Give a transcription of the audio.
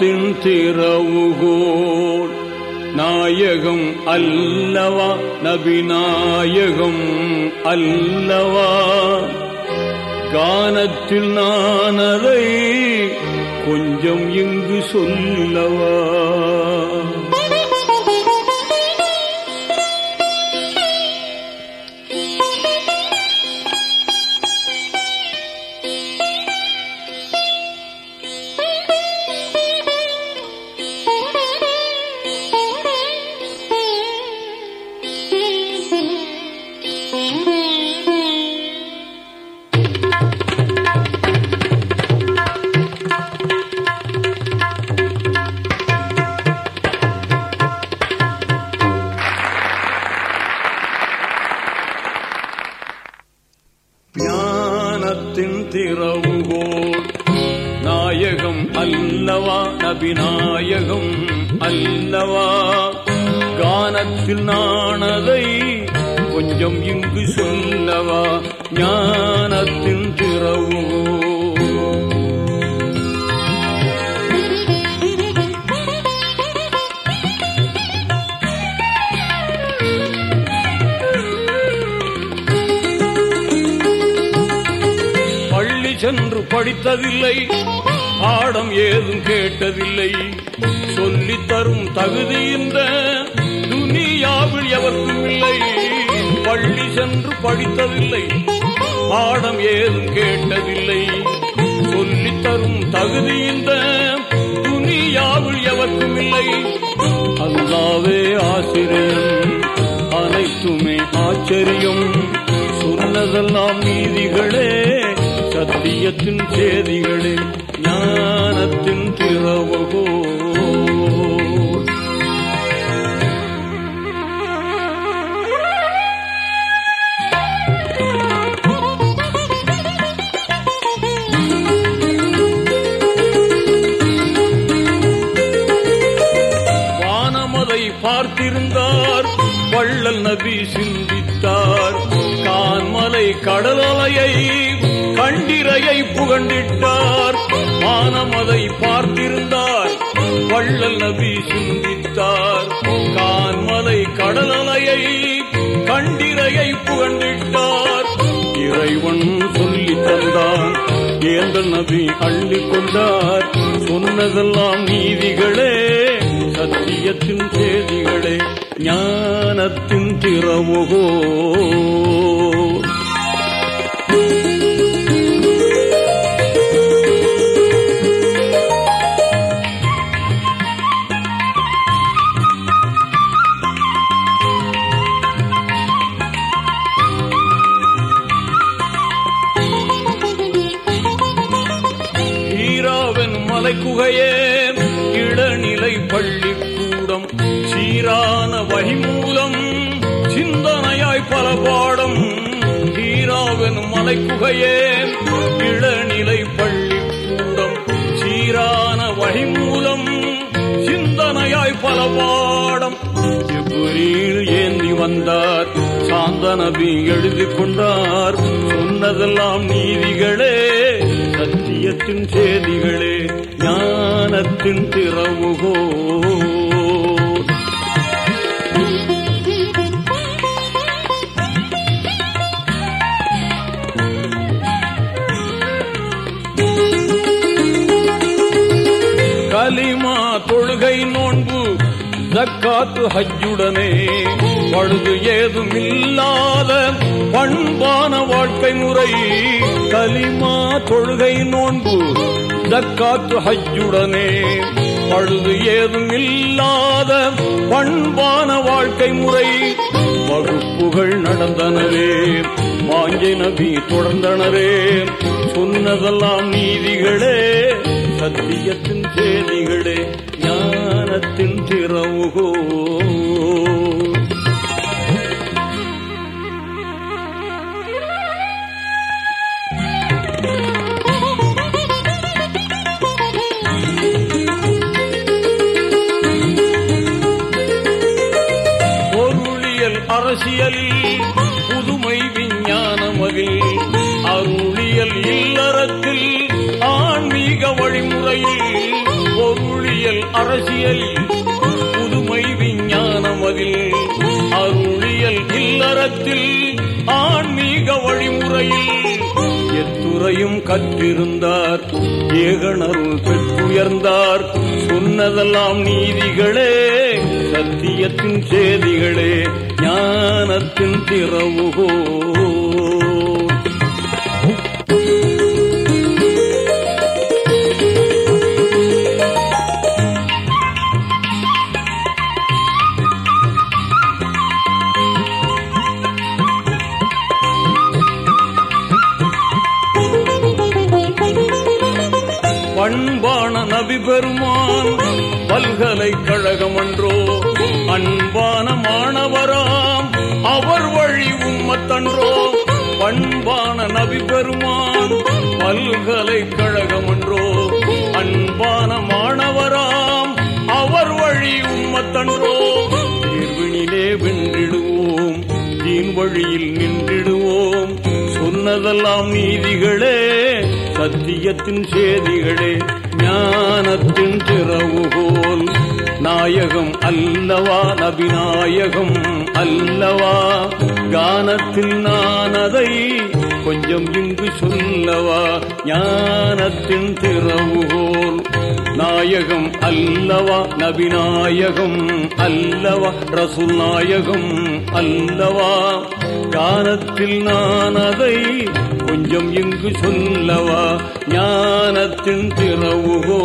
ஞானத்தின் திறவுகோல் நாயகம் அல்லவா? நபிநாயகம் அல்லவா? கானத்தில் நான் கொஞ்சம் இங்கு சொல்லவா? அல்லவா நபிநாயகம் அல்லவா? கானத்தில் நானதை கொஞ்சம் இங்கு சொல்லவா? ஞானத்தின் திறவோ? சென்று படித்ததில்லை. பாடம் ஏதும் கேட்டதில்லை. சொல்லி தரும் தகுதி இந்த துனியாவில் எவருக்கும் இல்லை. பள்ளி சென்று படித்ததில்லை. பாடம் ஏதும் கேட்டதில்லை. சொல்லி தரும் தகுதி இந்த துனியாவில் எவருக்கும் இல்லை. அல்லாவே ஆசிரியர் அனைத்துமே ஆச்சரியம். சொன்னதெல்லாம் நீதிகளே. சத்தியத்தின் சேதிகளே ஞானத்தின் திறவகோ. வானமதை பார்த்திருந்தார் வள்ளல் நபி சிந்தித்தார். கான்மலை கடலலையை கண்டிரையை புகண்டிட்டார். மானமதை பார்த்திருந்தார். வள்ளல் நபி சிந்தித்தார். கான்மலை கடலலையை கண்டிரையை புகண்டிட்டார். இறைவன் சொல்லி தந்தான் ஏந்தல் நபி அள்ளி கொண்டார். சொன்னதெல்லாம் நீதிகளே சத்தியத்தின் செய்திகளே ஞானத்தின் திறமுகோ ஈராவன் குகையே இளநிலை பள்ளிக்கூடம் சீரான வழிமூலம் சிந்தனையாய் பல பாடம் ஈராவன் மலைக்குகையே இளநிலை பள்ளிக்கூடம் சீரான வழிமூலம் சிந்தனையாய் பல பாடம். ஜிப்ரீல் ஏந்தி வந்தார் சாந்த நபி எழுதி கொண்டார் சொன்னதெல்லாம் நீதிகளே. சத்தியத்தின் சேதிகளே ஞானத்தின் திறவுகோ. கலிமா தொழுகை நோன்பு ஜக்காத்து ஹஜ்ஜுடனே. பழுது ஏதும் இல்லாத பண்பான வாழ்க்கை முறை. கலிமா தொழுகை நோன்பு தக்காத்து ஹஜ்ஜுடனே. பழுது ஏதும் இல்லாத பண்பான வாழ்க்கை முறை. வகுப்புகள் நடந்தனரே வாஞ்சை நபி தொடர்ந்தனரே. சொன்னதெல்லாம் நீதிகளே சத்தியத்தின் செய்திகளே உலகில் அருளியல் இல்லறத்தில் ஆன்மீக வழிமுறையில் பொருளியல் பொருளியல் அரசியலில் புதுமை விஞ்ஞானம் அதில் அருளியல் இல்லறத்தில் ஆன்மீக வழிமுறையில் எத்துறையும் கற்றிருந்தார் ஏகனருள் பெற்றுயர்ந்தார் சொன்னதெல்லாம் நீதிகளே சத்தியத்தின் சேதிகளே ஞானத்தின் திறவுகோ பண்பான நபி பெருமான் பல்கலைக்கழகம் அன்றோ அன்பான மாணவராம் அவர் வழி உம்மத்தன்றோ பண்பான நபி பெருமான் பல்கலைக்கழகம் அன்றோ அன்பான மாணவராம் அவர் வழி உம்மத்தன்றோ. தேர்வினிலே வென்றிடுவோம் தீன் வழியில் நின்றிடுவோம் சொன்னதெல்லாம் நீதிகளே. சத்தியத்தின் சேதிகளே ஞானத்தின் திறவுகோல் நாயகம் அல்லவா நபிநாயகம் அல்லவா கானத்தில் நான் அதை கொஞ்சம் இங்கு சொல்லவா ஞானத்தின் திறவுகோல் நாயகம் அல்லவா நபிநாயகம் அல்லவா ரசூல் நாயகம் அல்லவா கானத்தில் நான் அதை கொஞ்சம் இங்கு சொல்லவா? ஞானத்தின் திறவுகோ